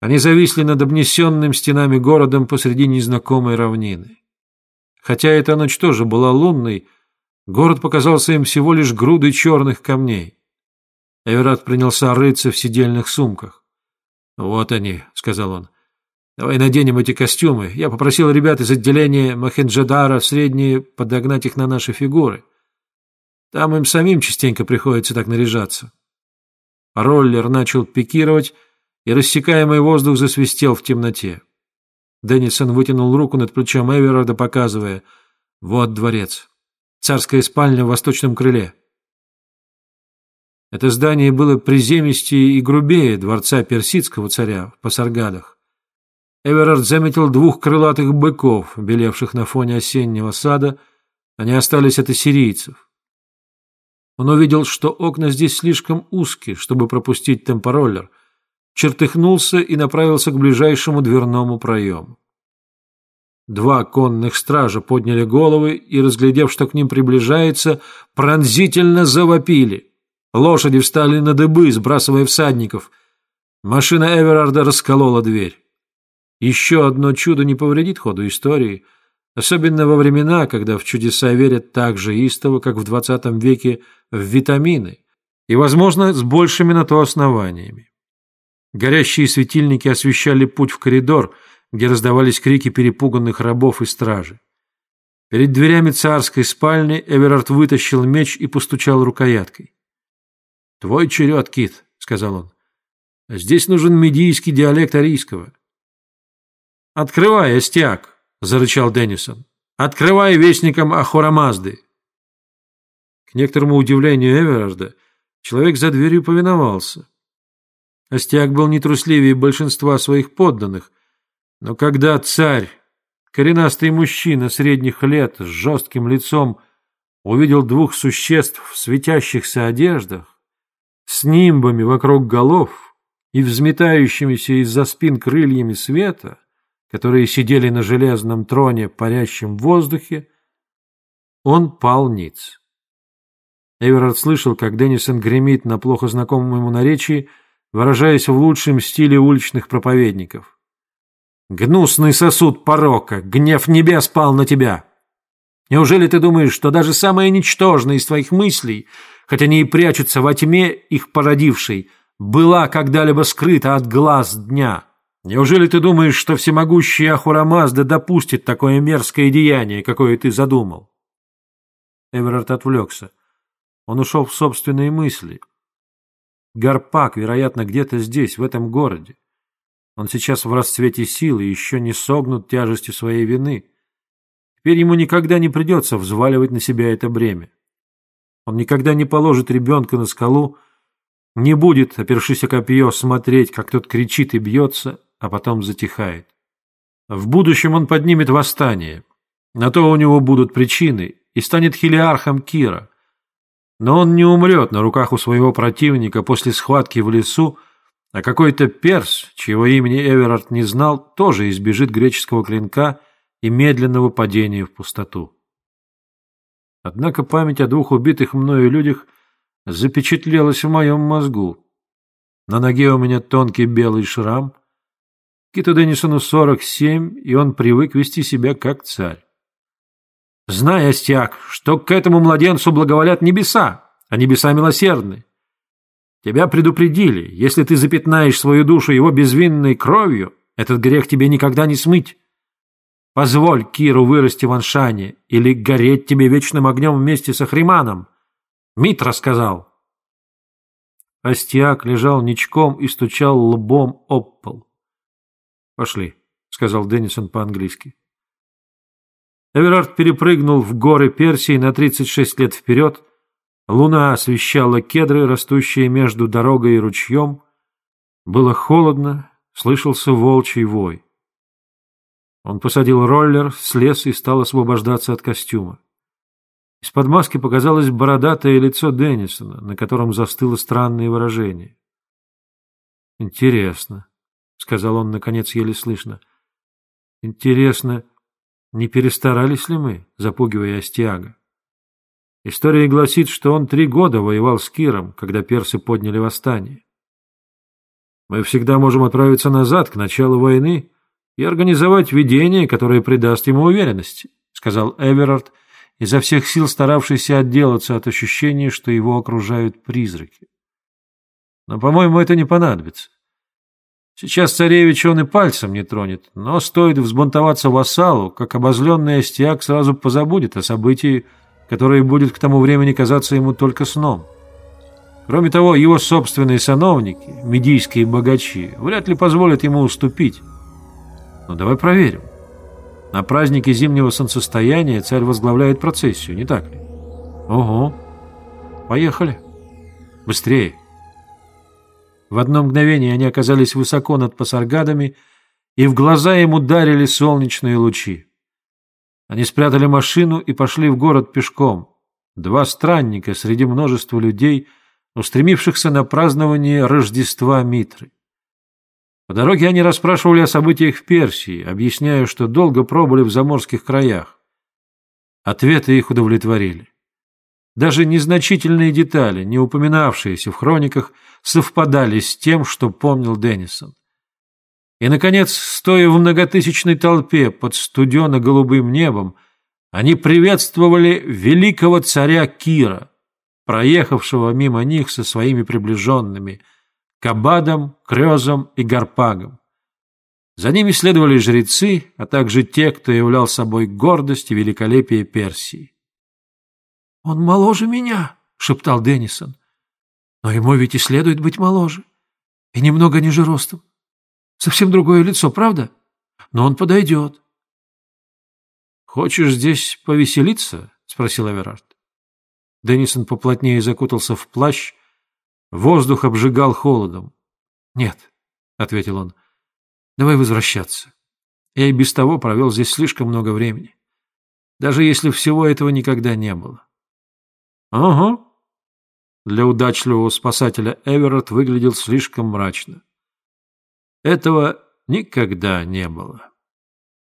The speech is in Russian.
Они зависли над обнесенным стенами городом посреди незнакомой равнины. Хотя эта ночь тоже была лунной, город показался им всего лишь грудой черных камней. Эверат принялся рыться в сидельных сумках. «Вот они», — сказал он. «Давай наденем эти костюмы. Я попросил ребят из отделения Махенджадара средние подогнать их на наши фигуры. Там им самим частенько приходится так наряжаться». Роллер начал пикировать, и рассекаемый воздух засвистел в темноте. Деннисон вытянул руку над плечом Эверарда, показывая «Вот дворец. Царская спальня в восточном крыле». Это здание было приземистее и грубее дворца персидского царя в Пасаргадах. Эверард заметил двух крылатых быков, белевших на фоне осеннего сада. Они остались от ассирийцев. Он увидел, что окна здесь слишком узкие, чтобы пропустить темпороллер, чертыхнулся и направился к ближайшему дверному проему. Два конных стража подняли головы и, разглядев, что к ним приближается, пронзительно завопили. Лошади встали на дыбы, сбрасывая всадников. Машина Эверарда расколола дверь. Еще одно чудо не повредит ходу истории, особенно во времена, когда в чудеса верят так же истово, как в двадцатом веке в витамины, и, возможно, с большими на то основаниями. Горящие светильники освещали путь в коридор, где раздавались крики перепуганных рабов и стражи. Перед дверями царской спальни Эверард вытащил меч и постучал рукояткой. «Твой черед, Кит», — сказал он. «Здесь нужен медийский диалект арийского». «Открывай, Остяк», — зарычал Деннисон. «Открывай вестникам Ахурамазды». К некоторому удивлению Эверарда, человек за дверью повиновался. Остяк был не трусливее большинства своих подданных, но когда царь, коренастый мужчина средних лет с жестким лицом, увидел двух существ в светящихся одеждах, с нимбами вокруг голов и взметающимися из-за спин крыльями света, которые сидели на железном троне, парящем в воздухе, он пал ниц. Эверард слышал, как Деннисон гремит на плохо знакомом ему наречии, выражаясь в лучшем стиле уличных проповедников. «Гнусный сосуд порока! Гнев небес пал на тебя! Неужели ты думаешь, что даже самое ничтожное из твоих мыслей, хотя они и прячутся во тьме их породившей, была когда-либо скрыта от глаз дня? Неужели ты думаешь, что всемогущий Ахурамазда допустит такое мерзкое деяние, какое ты задумал?» Эверард отвлекся. Он ушел в собственные мысли. Гарпак, вероятно, где-то здесь, в этом городе. Он сейчас в расцвете силы и еще не согнут тяжестью своей вины. Теперь ему никогда не придется взваливать на себя это бремя. Он никогда не положит ребенка на скалу, не будет, опершись о копье, смотреть, как тот кричит и бьется, а потом затихает. В будущем он поднимет восстание. На то у него будут причины, и станет хилиархом Кира. Но он не умрет на руках у своего противника после схватки в лесу, а какой-то перс, чьего имени Эверард не знал, тоже избежит греческого клинка и медленного падения в пустоту. Однако память о двух убитых мною людях запечатлелась в моем мозгу. На ноге у меня тонкий белый шрам. Киту Деннисону сорок семь, и он привык вести себя как царь. Знай, Остяк, что к этому младенцу благоволят небеса, а небеса милосердны. Тебя предупредили, если ты запятнаешь свою душу его безвинной кровью, этот грех тебе никогда не смыть. Позволь Киру вырасти в Аншане или гореть тебе вечным огнем вместе с Ахриманом. Митра сказал. Астиак лежал ничком и стучал лбом об пол. «Пошли», — сказал Деннисон по-английски. Эверард перепрыгнул в горы Персии на 36 лет вперед. Луна освещала кедры, растущие между дорогой и ручьем. Было холодно, слышался волчий вой. Он посадил роллер, слез и стал освобождаться от костюма. Из-под маски показалось бородатое лицо Деннисона, на котором застыло странное выражение. «Интересно», — сказал он, наконец, еле слышно. «Интересно, не перестарались ли мы, запугивая Астиага? История гласит, что он три года воевал с Киром, когда персы подняли восстание. Мы всегда можем отправиться назад, к началу войны, и организовать видение, которое придаст ему уверенности, сказал Эверард, изо всех сил старавшийся отделаться от ощущения, что его окружают призраки. Но, по-моему, это не понадобится. Сейчас царевич он и пальцем не тронет, но стоит взбунтоваться вассалу, как обозленный остиак сразу позабудет о событии, которое будет к тому времени казаться ему только сном. Кроме того, его собственные сановники, медийские богачи, вряд ли позволят ему уступить. Но давай проверим. На празднике зимнего солнцестояния царь возглавляет процессию, не так ли? Ого. Поехали. Быстрее. В одно мгновение они оказались высоко над пасаргадами, и в глаза им ударили солнечные лучи. Они спрятали машину и пошли в город пешком. Два странника среди множества людей, устремившихся на празднование Рождества Митры. По дороге они расспрашивали о событиях в Персии, объясняя, что долго пробыли в заморских краях. Ответы их удовлетворили. Даже незначительные детали, не упоминавшиеся в хрониках, совпадали с тем, что помнил Деннисон. И, наконец, стоя в многотысячной толпе под студено-голубым небом, они приветствовали великого царя Кира, проехавшего мимо них со своими приближенными – Кабадом, Крезом и Гарпагом. За ними следовали жрецы, а также те, кто являл собой гордость и великолепие Персии. «Он моложе меня», — шептал Деннисон. «Но ему ведь и следует быть моложе. И немного ниже ростом. Совсем другое лицо, правда? Но он подойдет». «Хочешь здесь повеселиться?» — спросил Эверард. Деннисон поплотнее закутался в плащ, Воздух обжигал холодом. «Нет», — ответил он, — «давай возвращаться. Я и без того провел здесь слишком много времени, даже если всего этого никогда не было». «Ага». Для удачливого спасателя Эверетт выглядел слишком мрачно. «Этого никогда не было».